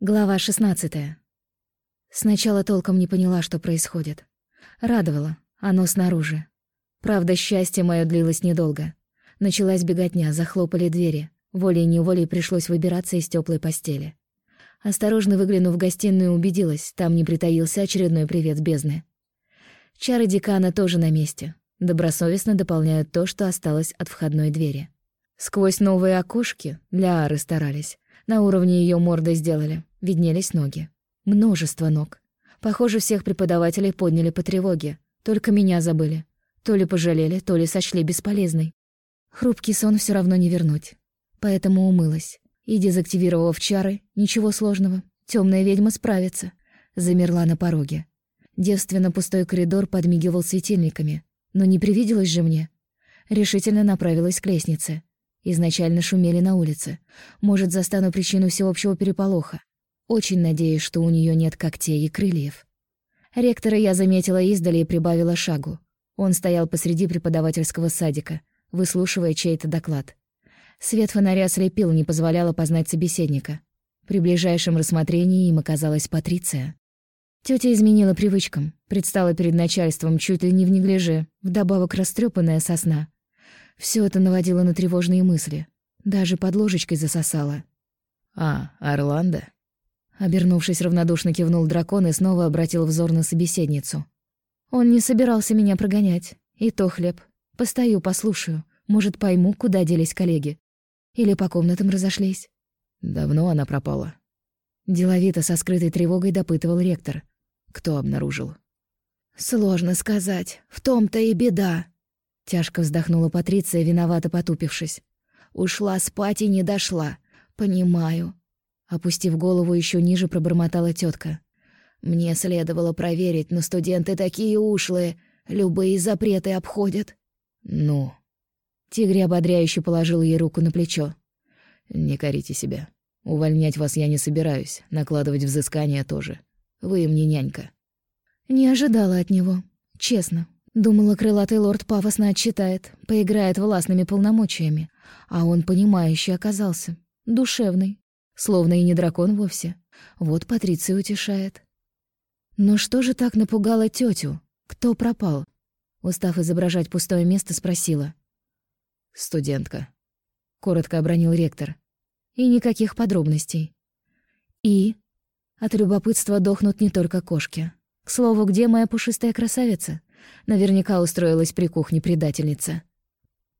Глава 16. Сначала толком не поняла, что происходит. Радовало, оно снаружи. Правда, счастье мое длилось недолго. Началась беготня, захлопали двери. Волей-неволей пришлось выбираться из теплой постели. Осторожно выглянув в гостиную, убедилась, там не притаился очередной привет бездны. Чары декана тоже на месте. Добросовестно дополняют то, что осталось от входной двери. Сквозь новые окошки для Ары старались. На уровне ее морды сделали. Виднелись ноги. Множество ног. Похоже, всех преподавателей подняли по тревоге. Только меня забыли. То ли пожалели, то ли сочли бесполезной. Хрупкий сон все равно не вернуть. Поэтому умылась. И, дезактивировав чары, ничего сложного. Темная ведьма справится. Замерла на пороге. Девственно пустой коридор подмигивал светильниками. Но не привиделось же мне. Решительно направилась к лестнице. Изначально шумели на улице. Может, застану причину всеобщего переполоха. Очень надеюсь, что у нее нет когтей и крыльев. Ректора я заметила издали и прибавила шагу. Он стоял посреди преподавательского садика, выслушивая чей-то доклад. Свет фонаря слепил, не позволял опознать собеседника. При ближайшем рассмотрении им оказалась Патриция. Тётя изменила привычкам, предстала перед начальством чуть ли не в неглиже, вдобавок растрёпанная сосна. Всё это наводило на тревожные мысли. Даже под ложечкой засосала. «А, Орландо?» Обернувшись, равнодушно кивнул дракон и снова обратил взор на собеседницу. Он не собирался меня прогонять. И то хлеб. Постою, послушаю. Может, пойму, куда делись коллеги. Или по комнатам разошлись. Давно она пропала. Деловито со скрытой тревогой допытывал ректор. Кто обнаружил? Сложно сказать. В том-то и беда. Тяжко вздохнула Патриция, виновато потупившись. Ушла спать и не дошла. Понимаю. Опустив голову еще ниже, пробормотала тетка. Мне следовало проверить, но студенты такие ушлые, любые запреты обходят. Ну. Тигри ободряюще положил ей руку на плечо. Не корите себя. Увольнять вас я не собираюсь, накладывать взыскания тоже. Вы мне нянька. Не ожидала от него, честно. Думала, крылатый лорд пафосно отчитает, поиграет властными полномочиями. А он понимающий оказался, душевный, словно и не дракон вовсе. Вот Патриция утешает. Но что же так напугало тетю? Кто пропал? Устав изображать пустое место, спросила. «Студентка», — коротко обронил ректор. И никаких подробностей. И? От любопытства дохнут не только кошки. К слову, где моя пушистая красавица? Наверняка устроилась при кухне предательница.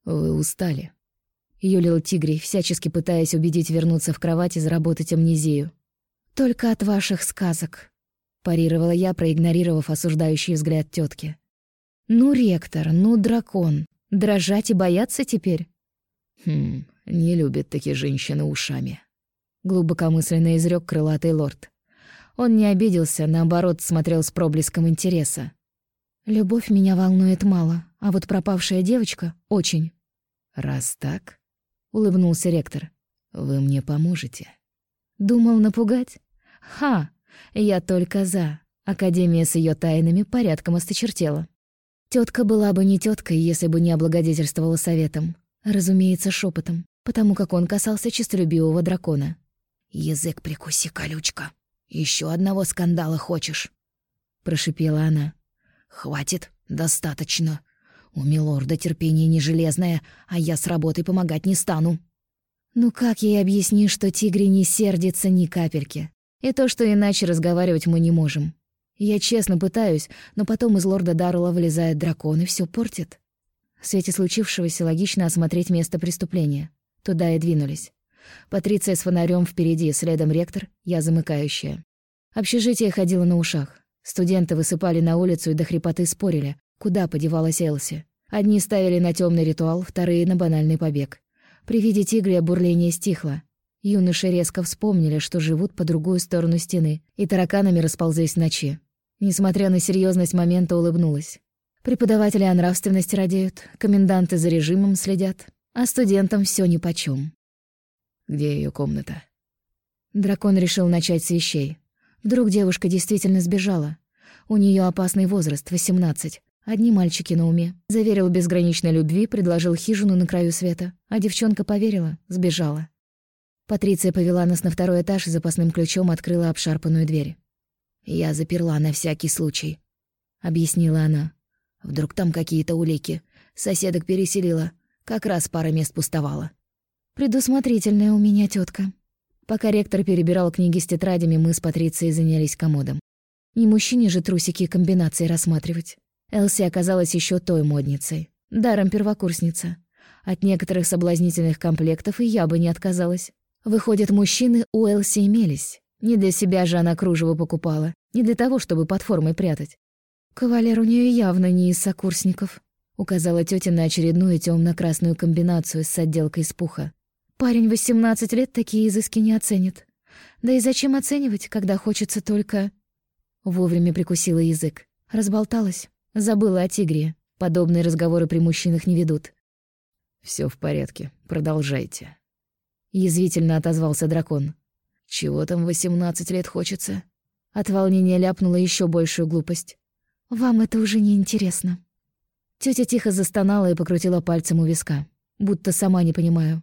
«Вы устали», — юлил Тигрий, всячески пытаясь убедить вернуться в кровать и заработать амнезию. «Только от ваших сказок», — парировала я, проигнорировав осуждающий взгляд тетки. «Ну, ректор, ну, дракон, дрожать и бояться теперь?» «Хм, не любят такие женщины ушами», — глубокомысленно изрек крылатый лорд. Он не обиделся, наоборот, смотрел с проблеском интереса. «Любовь меня волнует мало, а вот пропавшая девочка — очень». «Раз так», — улыбнулся ректор, — «вы мне поможете». «Думал напугать? Ха! Я только за. Академия с ее тайнами порядком осточертела. Тетка была бы не теткой, если бы не облагодетельствовала советом. Разумеется, шепотом, потому как он касался честолюбивого дракона. «Язык прикуси, колючка. Еще одного скандала хочешь?» Прошипела она. «Хватит, достаточно. У милорда терпение не железное, а я с работой помогать не стану». Ну как ей объяснишь, что тигри не сердится ни капельки? И то, что иначе разговаривать мы не можем. Я честно пытаюсь, но потом из лорда Даррелла вылезает дракон и все портит. В свете случившегося логично осмотреть место преступления. Туда и двинулись. Патриция с фонарем впереди, следом ректор, я замыкающая. Общежитие ходило на ушах. Студенты высыпали на улицу и до хрипоты спорили, куда подевалась Элси. Одни ставили на темный ритуал, вторые — на банальный побег. При виде тигря бурление стихло. Юноши резко вспомнили, что живут по другую сторону стены, и тараканами расползлись в ночи. Несмотря на серьезность момента, улыбнулась. Преподаватели о нравственности радеют, коменданты за режимом следят, а студентам все нипочём. «Где ее комната?» Дракон решил начать с вещей. Вдруг девушка действительно сбежала. У нее опасный возраст — 18. Одни мальчики на уме. Заверил безграничной любви, предложил хижину на краю света. А девчонка поверила, сбежала. Патриция повела нас на второй этаж и запасным ключом открыла обшарпанную дверь. «Я заперла на всякий случай», — объяснила она. «Вдруг там какие-то улики. Соседок переселила. Как раз пара мест пустовала». «Предусмотрительная у меня тетка. Пока ректор перебирал книги с тетрадями, мы с Патрицией занялись комодом. Не мужчине же трусики и комбинации рассматривать. Элси оказалась еще той модницей. Даром первокурсница. От некоторых соблазнительных комплектов и я бы не отказалась. Выходит, мужчины у Элси имелись. Не для себя же она кружево покупала, не для того, чтобы под формой прятать. «Кавалер у нее явно не из сокурсников», — указала тетя на очередную темно красную комбинацию с отделкой из пуха. Парень 18 лет такие изыски не оценит. Да и зачем оценивать, когда хочется только... Вовремя прикусила язык. Разболталась. Забыла о тигре. Подобные разговоры при мужчинах не ведут. Все в порядке. Продолжайте. Язвительно отозвался дракон. Чего там 18 лет хочется? От волнения ляпнула еще большую глупость. Вам это уже не интересно. Тетя тихо застонала и покрутила пальцем у виска, будто сама не понимаю.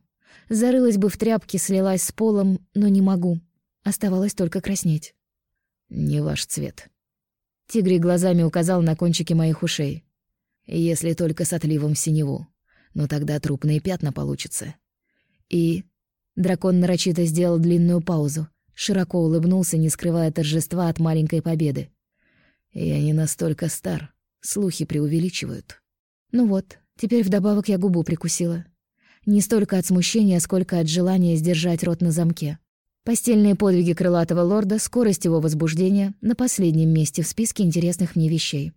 Зарылась бы в тряпки, слилась с полом, но не могу. Оставалось только краснеть. «Не ваш цвет». Тигрий глазами указал на кончики моих ушей. «Если только с отливом в синеву. Но тогда трупные пятна получатся». И... Дракон нарочито сделал длинную паузу. Широко улыбнулся, не скрывая торжества от маленькой победы. «Я не настолько стар. Слухи преувеличивают». Ну вот, теперь вдобавок я губу прикусила. Не столько от смущения, сколько от желания сдержать рот на замке. Постельные подвиги крылатого лорда, скорость его возбуждения на последнем месте в списке интересных мне вещей.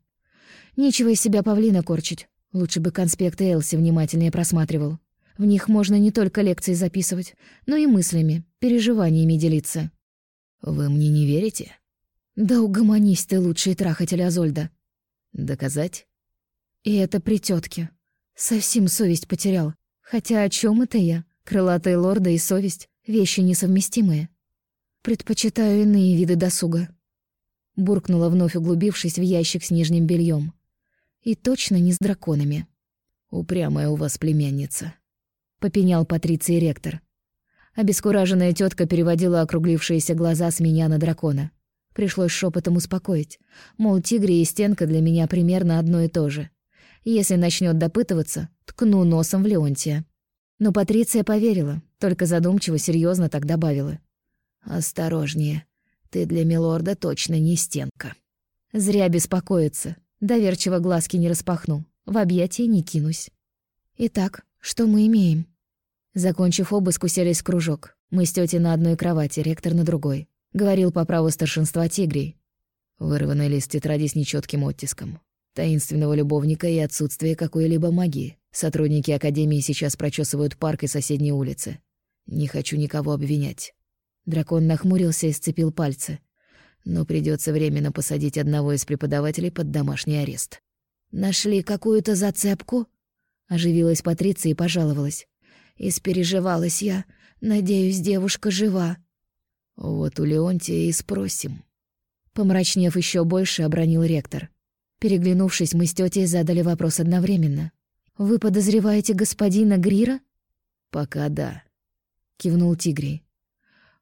Нечего из себя павлина корчить. Лучше бы конспекты Элси внимательнее просматривал. В них можно не только лекции записывать, но и мыслями, переживаниями делиться. «Вы мне не верите?» «Да угомонись ты, лучший трахатель Азольда». «Доказать?» «И это при тетке. Совсем совесть потерял. Хотя о чем это я? Крылатые лорды и совесть — вещи несовместимые. Предпочитаю иные виды досуга. Буркнула, вновь углубившись в ящик с нижним бельем. И точно не с драконами. «Упрямая у вас племянница», — попенял Патриций ректор. Обескураженная тетка переводила округлившиеся глаза с меня на дракона. Пришлось шепотом успокоить. Мол, тигри и стенка для меня примерно одно и то же. Если начнет допытываться, ткну носом в Леонтия. Но Патриция поверила, только задумчиво серьезно так добавила. «Осторожнее, ты для милорда точно не стенка». Зря беспокоиться. Доверчиво глазки не распахну, в объятия не кинусь. Итак, что мы имеем? Закончив обыск, уселись в кружок. Мы с тетей на одной кровати, ректор на другой. Говорил по праву старшинства тигрей. Вырванный лист тетради с нечетким оттиском таинственного любовника и отсутствие какой-либо магии. Сотрудники Академии сейчас прочесывают парк и соседние улицы. Не хочу никого обвинять. Дракон нахмурился и сцепил пальцы. Но придется временно посадить одного из преподавателей под домашний арест. «Нашли какую-то зацепку?» Оживилась Патриция и пожаловалась. «Испереживалась я. Надеюсь, девушка жива». «Вот у Леонтия и спросим». Помрачнев еще больше, обронил ректор. Переглянувшись, мы с тетей задали вопрос одновременно. «Вы подозреваете господина Грира?» «Пока да», — кивнул Тигрий.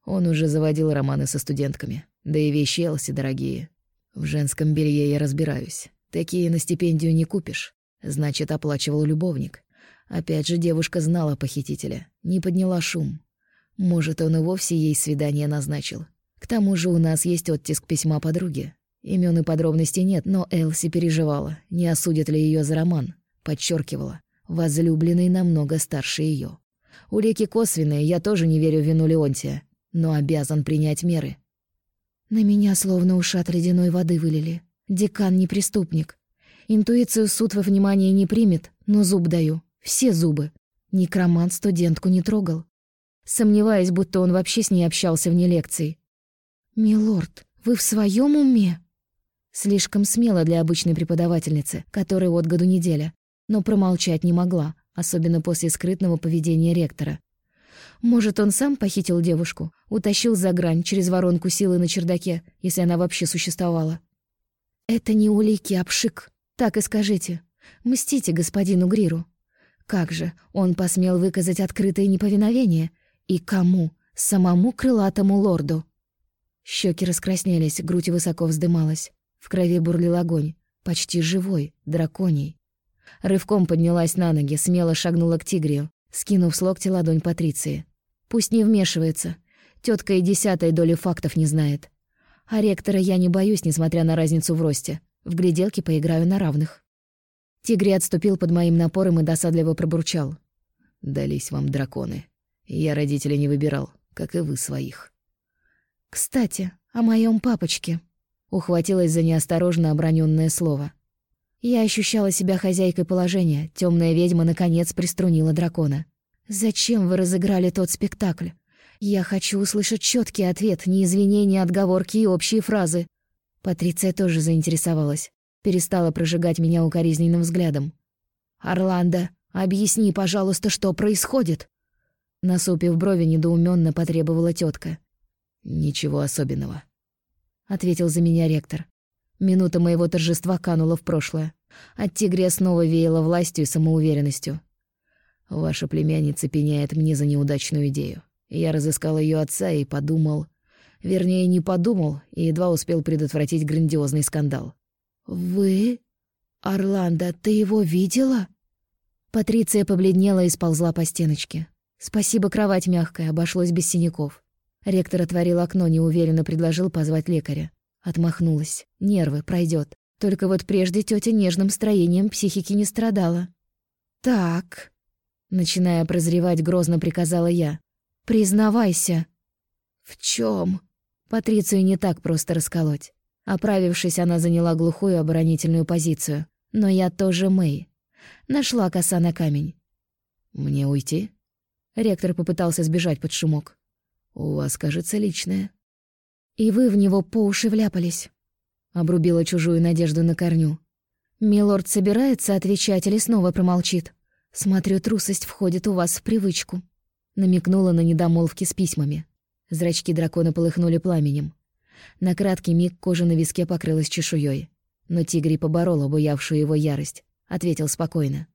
«Он уже заводил романы со студентками. Да и вещи Элси дорогие. В женском белье я разбираюсь. Такие на стипендию не купишь. Значит, оплачивал любовник. Опять же, девушка знала похитителя, не подняла шум. Может, он и вовсе ей свидание назначил. К тому же у нас есть оттиск письма подруги. Имен и подробностей нет, но Элси переживала, не осудят ли ее за роман. Подчеркивала, возлюбленный намного старше ее. Улики косвенные, я тоже не верю в вину Леонтия, но обязан принять меры. На меня словно ушат ледяной воды вылили. Декан не преступник. Интуицию суд во внимание не примет, но зуб даю. Все зубы. Некромант студентку не трогал. Сомневаюсь, будто он вообще с ней общался вне лекции. «Милорд, вы в своем уме?» Слишком смело для обычной преподавательницы, которой от году неделя, но промолчать не могла, особенно после скрытного поведения ректора. Может, он сам похитил девушку, утащил за грань через воронку силы на чердаке, если она вообще существовала. «Это не улики, а пшик. Так и скажите. Мстите господину Гриру. Как же, он посмел выказать открытое неповиновение? И кому? самому крылатому лорду. Щеки раскраснелись, грудь высоко вздымалась. В крови бурлил огонь, почти живой, драконий. Рывком поднялась на ноги, смело шагнула к тигрию, скинув с локтя ладонь Патриции. Пусть не вмешивается. Тетка и десятой доли фактов не знает. А ректора я не боюсь, несмотря на разницу в росте. В гляделке поиграю на равных. Тигри отступил под моим напором и досадливо пробурчал. «Дались вам драконы. Я родителей не выбирал, как и вы своих». «Кстати, о моем папочке», — ухватилась за неосторожно оброненное слово. Я ощущала себя хозяйкой положения. Темная ведьма наконец приструнила дракона. «Зачем вы разыграли тот спектакль? Я хочу услышать четкий ответ, не извинения, отговорки и общие фразы». Патриция тоже заинтересовалась. Перестала прожигать меня укоризненным взглядом. «Орландо, объясни, пожалуйста, что происходит?» Насупив брови, недоуменно потребовала тетка. «Ничего особенного», — ответил за меня ректор. Минута моего торжества канула в прошлое. От тигря снова веяло властью и самоуверенностью. «Ваша племянница пеняет мне за неудачную идею. Я разыскал ее отца и подумал... Вернее, не подумал и едва успел предотвратить грандиозный скандал». «Вы? Орландо, ты его видела?» Патриция побледнела и сползла по стеночке. Спасибо, кровать мягкая, обошлось без синяков. Ректор отворил окно, неуверенно предложил позвать лекаря. Отмахнулась. Нервы, пройдет. Только вот прежде тетя нежным строением психики не страдала. «Так...» Начиная прозревать, грозно приказала я. «Признавайся». «В чем? Патрицию не так просто расколоть. Оправившись, она заняла глухую оборонительную позицию. Но я тоже Мэй. Нашла коса на камень. «Мне уйти?» Ректор попытался сбежать под шумок. «У вас, кажется, личное». «И вы в него по уши вляпались», — обрубила чужую надежду на корню. «Милорд собирается отвечать или снова промолчит? Смотрю, трусость входит у вас в привычку», — намекнула на недомолвки с письмами. Зрачки дракона полыхнули пламенем. На краткий миг кожа на виске покрылась чешуей. Но тигрий поборол обуявшую его ярость. Ответил спокойно.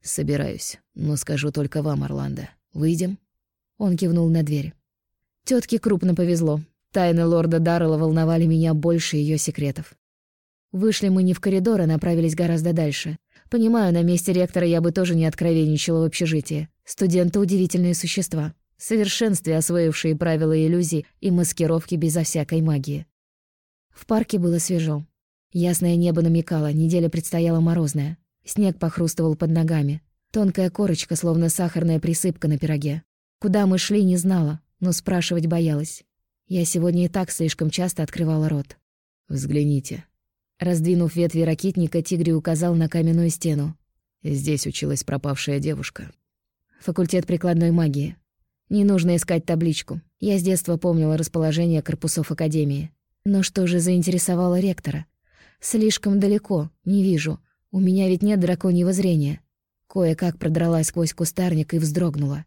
«Собираюсь, но скажу только вам, Орландо. Выйдем?» Он кивнул на дверь. Тётке крупно повезло. Тайны лорда Даррелла волновали меня больше ее секретов. Вышли мы не в коридор, а направились гораздо дальше. Понимаю, на месте ректора я бы тоже не откровенничала в общежитии. Студенты — удивительные существа, в совершенстве освоившие правила иллюзий и маскировки безо всякой магии. В парке было свежо. Ясное небо намекало, неделя предстояла морозная. Снег похрустывал под ногами. Тонкая корочка, словно сахарная присыпка на пироге. Куда мы шли, не знала, но спрашивать боялась. Я сегодня и так слишком часто открывала рот. «Взгляните». Раздвинув ветви ракитника, Тигри указал на каменную стену. Здесь училась пропавшая девушка. Факультет прикладной магии. Не нужно искать табличку. Я с детства помнила расположение корпусов Академии. Но что же заинтересовало ректора? Слишком далеко, не вижу. У меня ведь нет драконьего зрения. Кое-как продралась сквозь кустарник и вздрогнула.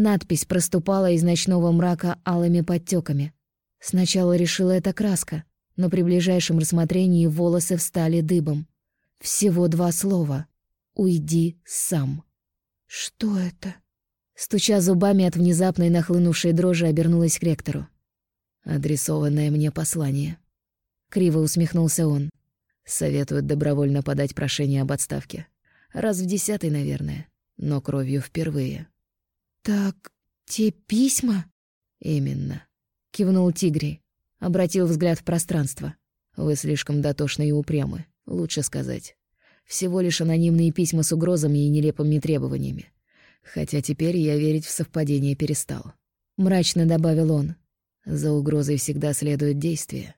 Надпись проступала из ночного мрака алыми подтеками. Сначала решила это краска, но при ближайшем рассмотрении волосы встали дыбом. Всего два слова. «Уйди сам». «Что это?» Стуча зубами от внезапной нахлынувшей дрожи, обернулась к ректору. «Адресованное мне послание». Криво усмехнулся он. «Советуют добровольно подать прошение об отставке. Раз в десятый, наверное, но кровью впервые». «Так, те письма?» «Именно», — кивнул Тигри. Обратил взгляд в пространство. «Вы слишком дотошны и упрямы, лучше сказать. Всего лишь анонимные письма с угрозами и нелепыми требованиями. Хотя теперь я верить в совпадение перестал». Мрачно добавил он. «За угрозой всегда следует действие».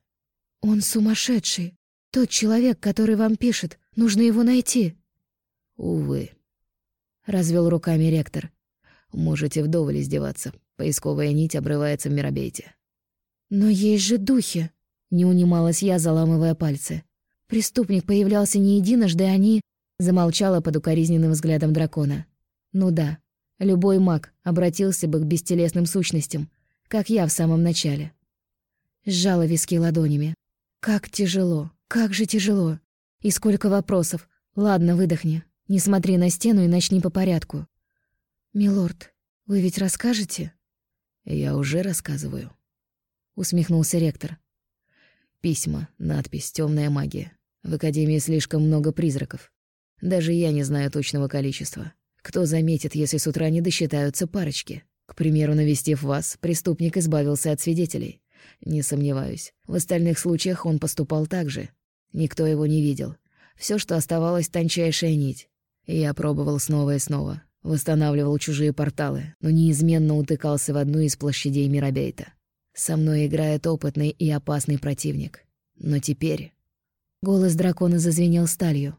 «Он сумасшедший. Тот человек, который вам пишет. Нужно его найти». «Увы», — развел руками ректор. Можете вдоволь издеваться. Поисковая нить обрывается в Мирабейте. «Но есть же духи!» — не унималась я, заламывая пальцы. «Преступник появлялся не единожды, они...» — замолчала под укоризненным взглядом дракона. «Ну да, любой маг обратился бы к бестелесным сущностям, как я в самом начале». Сжала виски ладонями. «Как тяжело, как же тяжело! И сколько вопросов! Ладно, выдохни. Не смотри на стену и начни по порядку. «Милорд, вы ведь расскажете?» Я уже рассказываю. Усмехнулся ректор. Письма, надпись, темная магия. В Академии слишком много призраков. Даже я не знаю точного количества. Кто заметит, если с утра не досчитаются парочки? К примеру, навестив вас, преступник избавился от свидетелей. Не сомневаюсь, в остальных случаях он поступал так же. Никто его не видел. Все, что оставалось, тончайшая нить. Я пробовал снова и снова. Восстанавливал чужие порталы, но неизменно утыкался в одну из площадей Мирабейта. Со мной играет опытный и опасный противник. Но теперь... Голос дракона зазвенел сталью.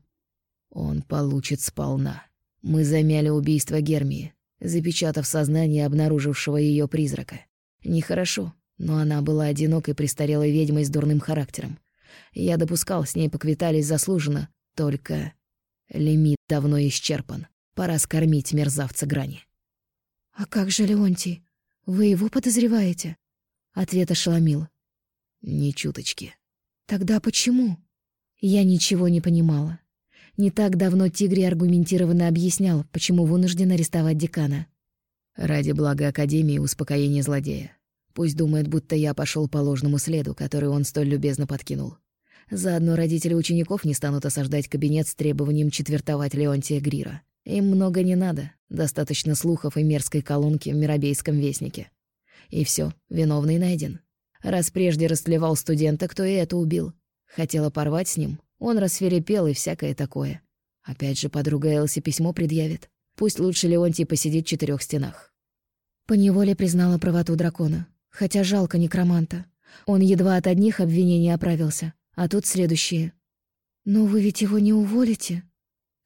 Он получит сполна. Мы замяли убийство Гермии, запечатав сознание обнаружившего ее призрака. Нехорошо, но она была одинокой престарелой ведьмой с дурным характером. Я допускал, с ней поквитались заслуженно, только... Лимит давно исчерпан. Пора скормить мерзавца грани. «А как же Леонтий? Вы его подозреваете?» Ответ ошеломил. «Ни чуточки». «Тогда почему?» Я ничего не понимала. Не так давно Тигри аргументированно объяснял, почему вынужден арестовать декана. «Ради блага Академии и успокоения злодея. Пусть думает, будто я пошел по ложному следу, который он столь любезно подкинул. Заодно родители учеников не станут осаждать кабинет с требованием четвертовать Леонтия Грира. Им много не надо, достаточно слухов и мерзкой колонки в Мирабейском вестнике. И все, виновный найден. Раз прежде растлевал студента, кто и это убил. Хотела порвать с ним, он рассверепел и всякое такое. Опять же, подруга Элси письмо предъявит. Пусть лучше Леонтий посидит в четырех стенах. Поневоле признала правоту дракона. Хотя жалко некроманта. Он едва от одних обвинений оправился, а тут следующие. «Но вы ведь его не уволите?»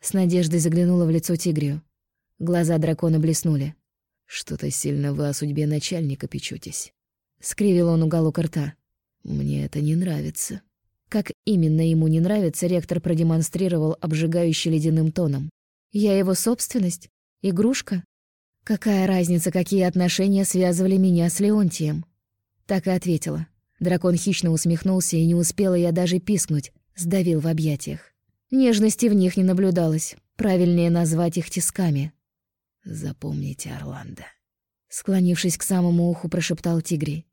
С надеждой заглянула в лицо тигрию. Глаза дракона блеснули. «Что-то сильно вы о судьбе начальника печётесь». Скривил он уголок рта. «Мне это не нравится». Как именно ему не нравится, ректор продемонстрировал обжигающий ледяным тоном. «Я его собственность? Игрушка? Какая разница, какие отношения связывали меня с Леонтием?» Так и ответила. Дракон хищно усмехнулся, и не успела я даже пискнуть, сдавил в объятиях. Нежности в них не наблюдалось, правильнее назвать их тисками. «Запомните, Орландо», — склонившись к самому уху, прошептал Тигрий.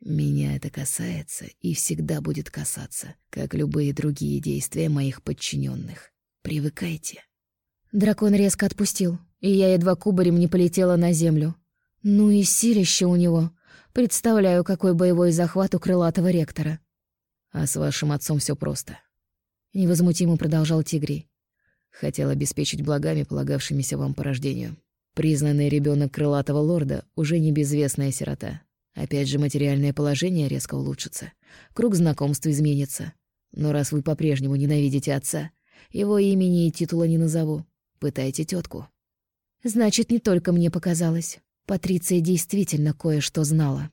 «Меня это касается и всегда будет касаться, как любые другие действия моих подчиненных. Привыкайте». Дракон резко отпустил, и я едва кубарем не полетела на землю. Ну и силище у него. Представляю, какой боевой захват у крылатого ректора. А с вашим отцом все просто. Невозмутимо продолжал Тигрий. Хотел обеспечить благами, полагавшимися вам по рождению. Признанный ребенок крылатого лорда уже не безвестная сирота. Опять же, материальное положение резко улучшится. Круг знакомств изменится. Но раз вы по-прежнему ненавидите отца, его имени и титула не назову. Пытайте тетку. Значит, не только мне показалось. Патриция действительно кое-что знала.